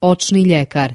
Očni ljekar.